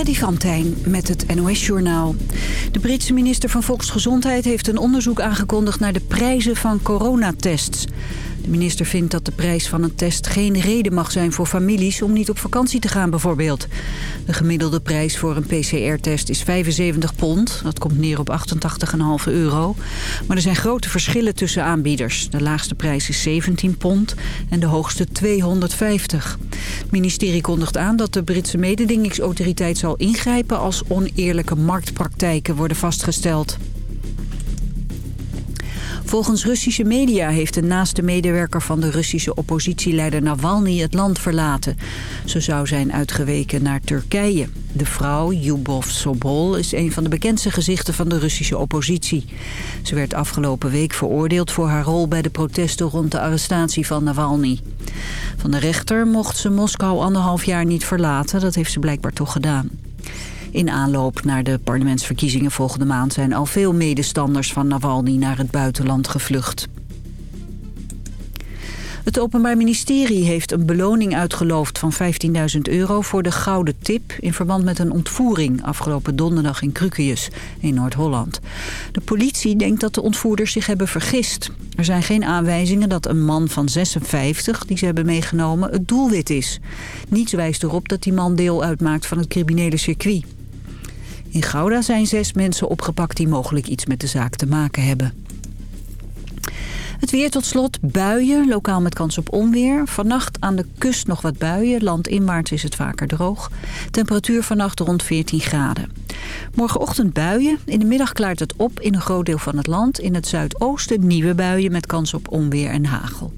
Freddy van Tijn met het NOS-journaal. De Britse minister van Volksgezondheid heeft een onderzoek aangekondigd... naar de prijzen van coronatests. De minister vindt dat de prijs van een test geen reden mag zijn voor families... om niet op vakantie te gaan bijvoorbeeld. De gemiddelde prijs voor een PCR-test is 75 pond. Dat komt neer op 88,5 euro. Maar er zijn grote verschillen tussen aanbieders. De laagste prijs is 17 pond en de hoogste 250. Het ministerie kondigt aan dat de Britse mededingingsautoriteit zal ingrijpen... als oneerlijke marktpraktijken worden vastgesteld. Volgens Russische media heeft een naaste medewerker van de Russische oppositieleider Navalny het land verlaten. Ze zou zijn uitgeweken naar Turkije. De vrouw, Yubov Sobol, is een van de bekendste gezichten van de Russische oppositie. Ze werd afgelopen week veroordeeld voor haar rol bij de protesten rond de arrestatie van Navalny. Van de rechter mocht ze Moskou anderhalf jaar niet verlaten, dat heeft ze blijkbaar toch gedaan. In aanloop naar de parlementsverkiezingen volgende maand... zijn al veel medestanders van Navalny naar het buitenland gevlucht. Het Openbaar Ministerie heeft een beloning uitgeloofd van 15.000 euro voor de Gouden Tip in verband met een ontvoering afgelopen donderdag in Krukius in Noord-Holland. De politie denkt dat de ontvoerders zich hebben vergist. Er zijn geen aanwijzingen dat een man van 56 die ze hebben meegenomen het doelwit is. Niets wijst erop dat die man deel uitmaakt van het criminele circuit. In Gouda zijn zes mensen opgepakt die mogelijk iets met de zaak te maken hebben. Het weer tot slot, buien, lokaal met kans op onweer. Vannacht aan de kust nog wat buien, landinwaarts is het vaker droog. Temperatuur vannacht rond 14 graden. Morgenochtend buien, in de middag klaart het op in een groot deel van het land. In het zuidoosten nieuwe buien met kans op onweer en hagel.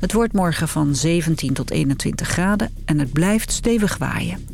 Het wordt morgen van 17 tot 21 graden en het blijft stevig waaien.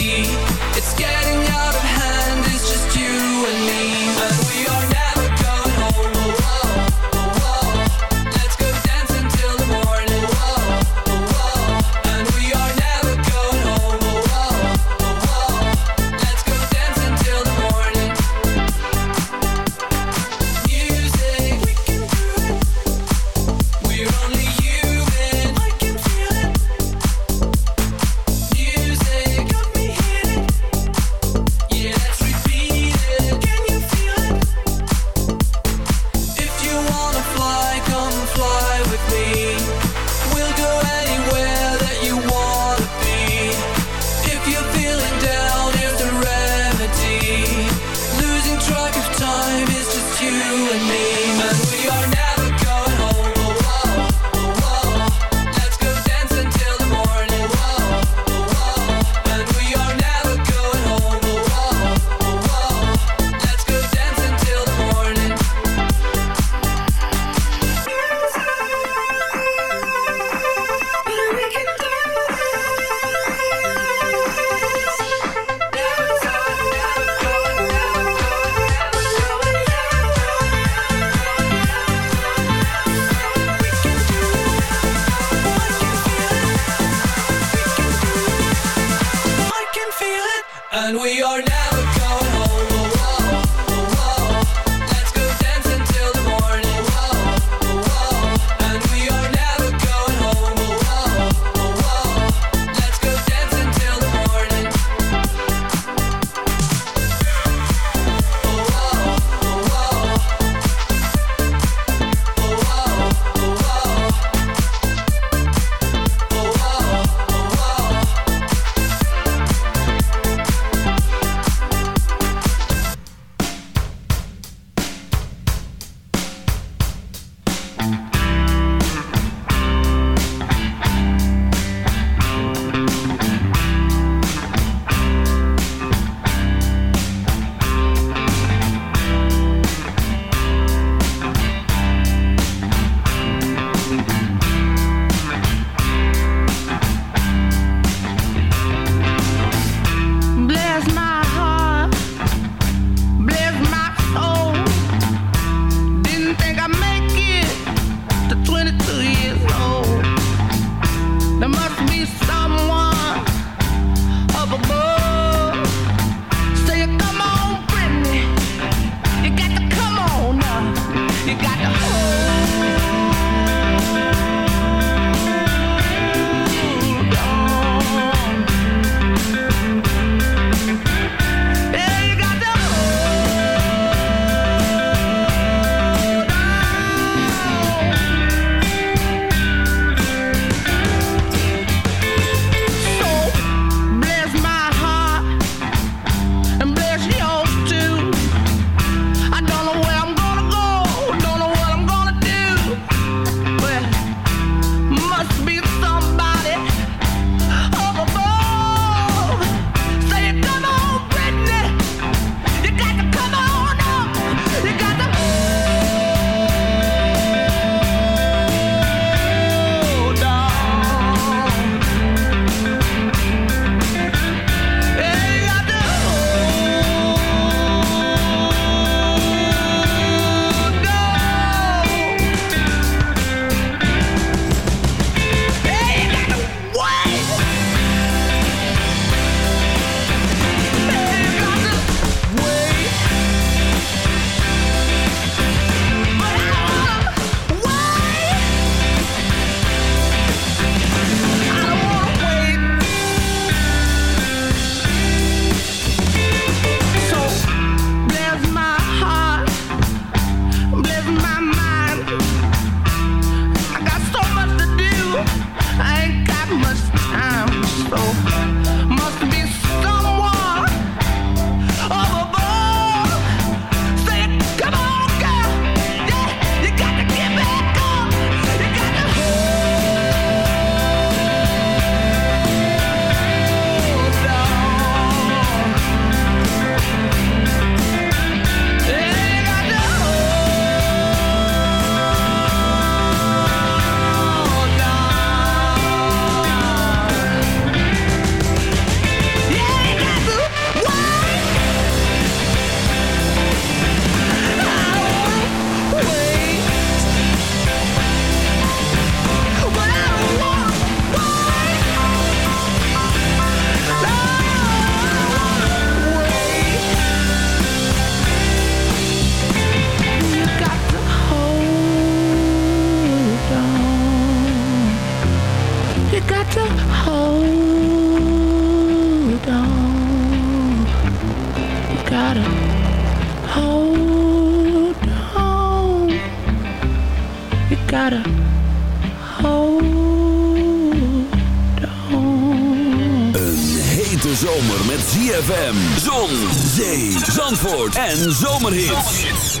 see gotta hold on. Een hete zomer met ZFM, zon, zee, zandvoort en zomerhit.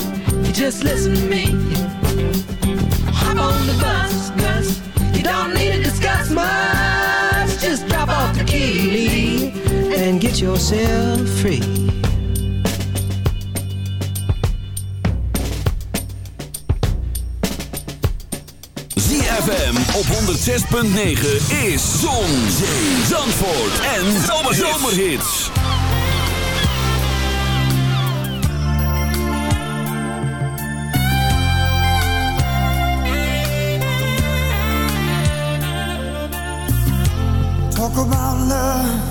Just listen to me. Hop on the bus, Gus. You don't need to discuss much. Just drop off the key and get yourself free. ZFM op 106.9 is Zon, Zee, Zandvoort en Zomerhits. Talk about love.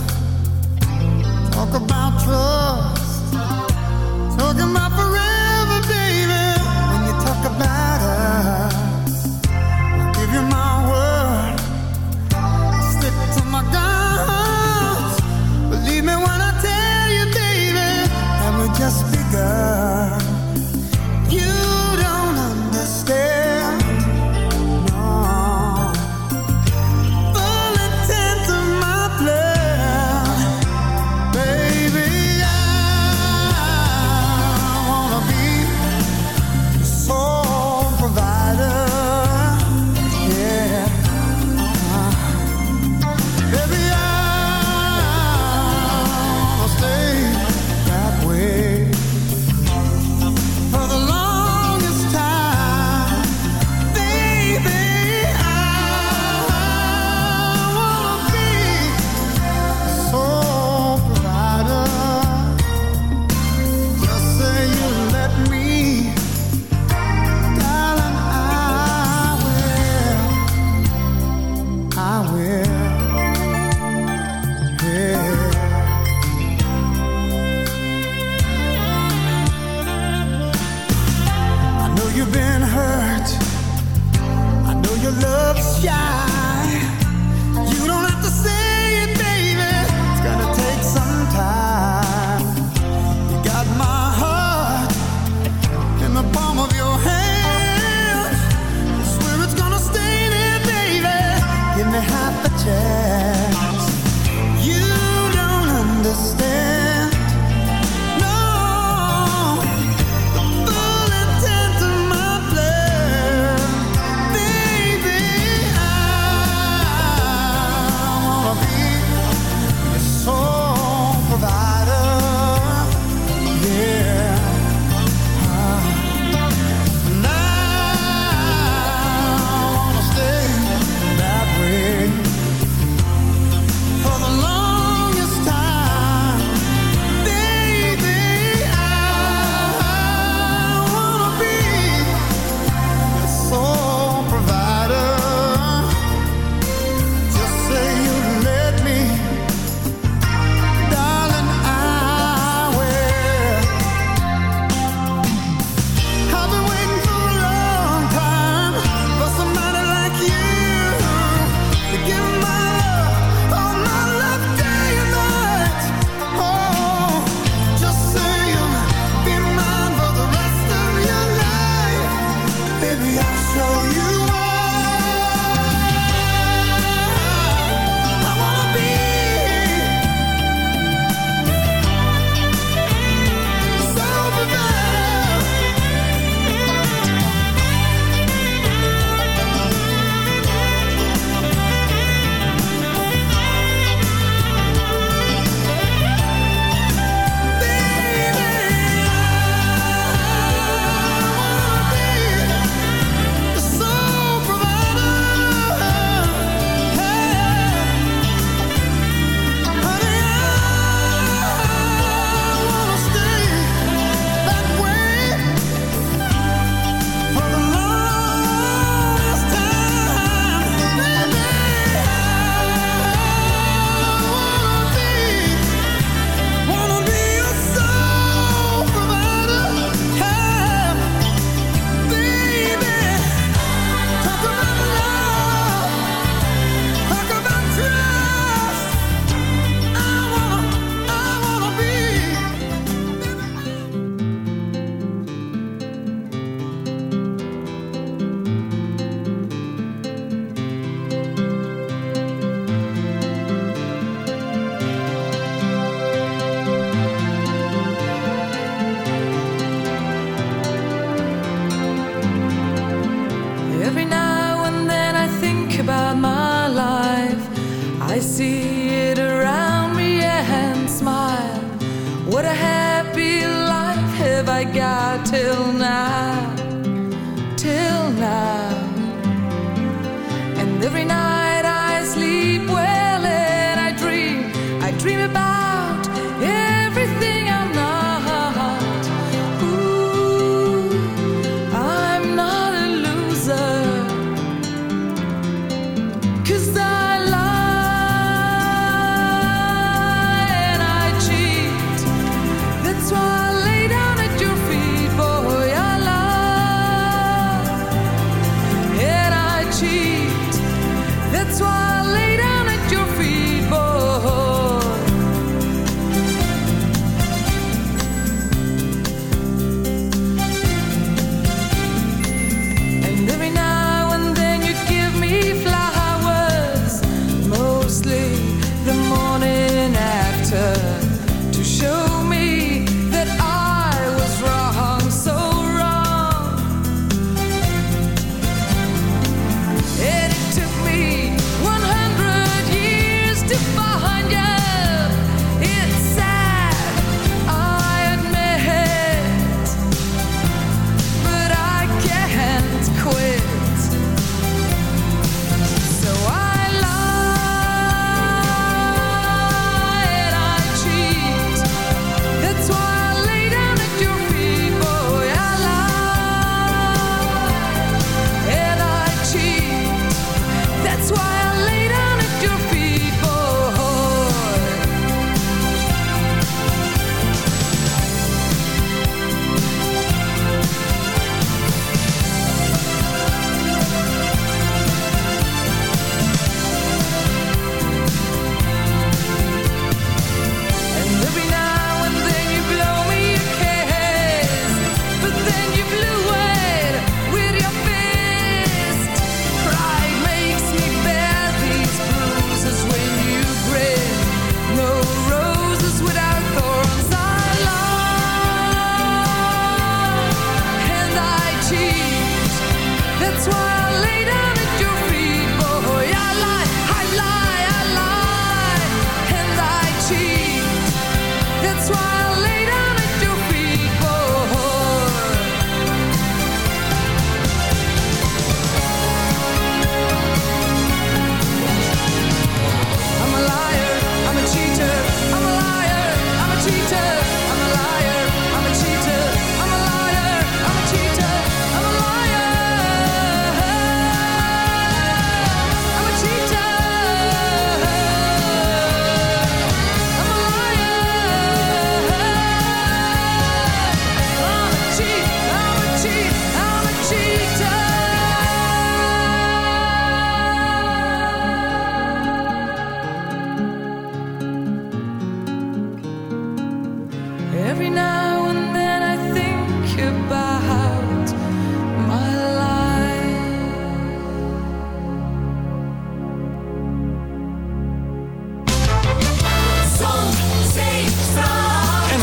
see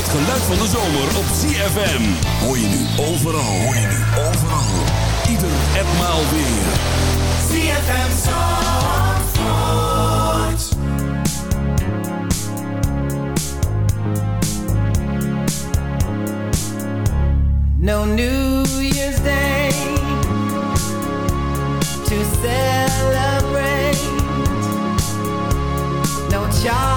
Het geluid van de zomer op ZFM. Hoor je nu overal. Hoor je nu overal. Ieder en maal weer. ZFM Zandvoort. No New Year's Day. To celebrate. No child.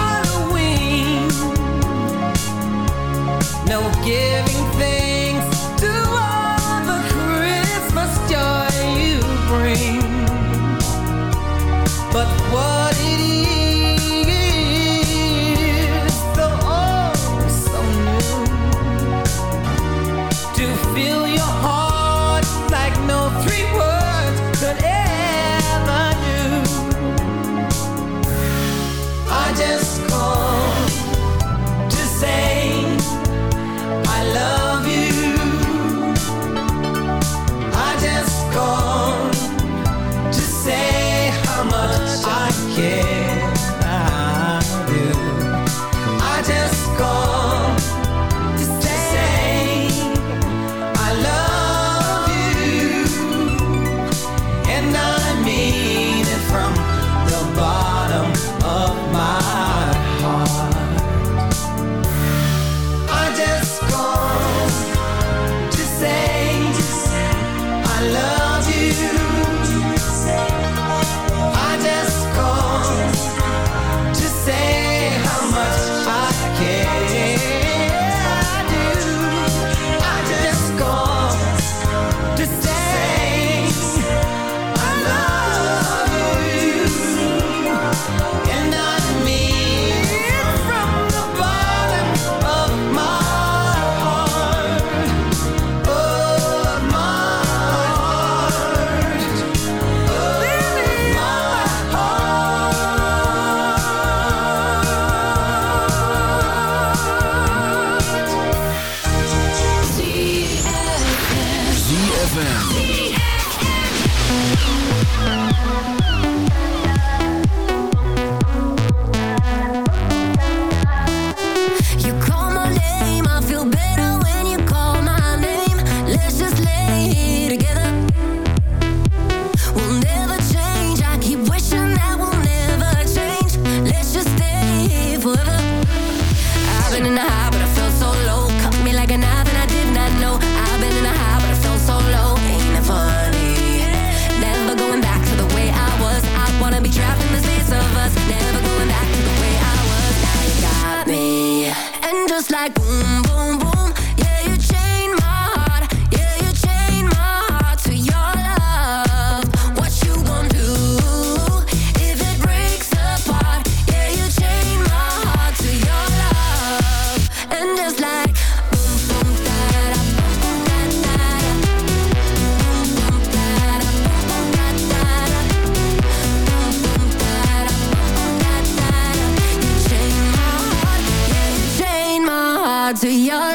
to your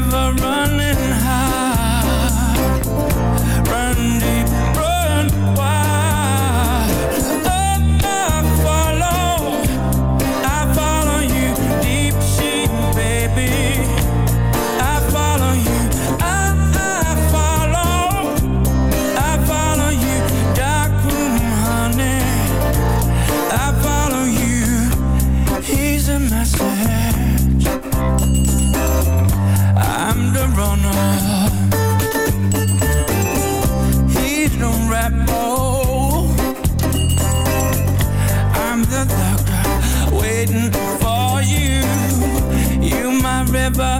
never running high. never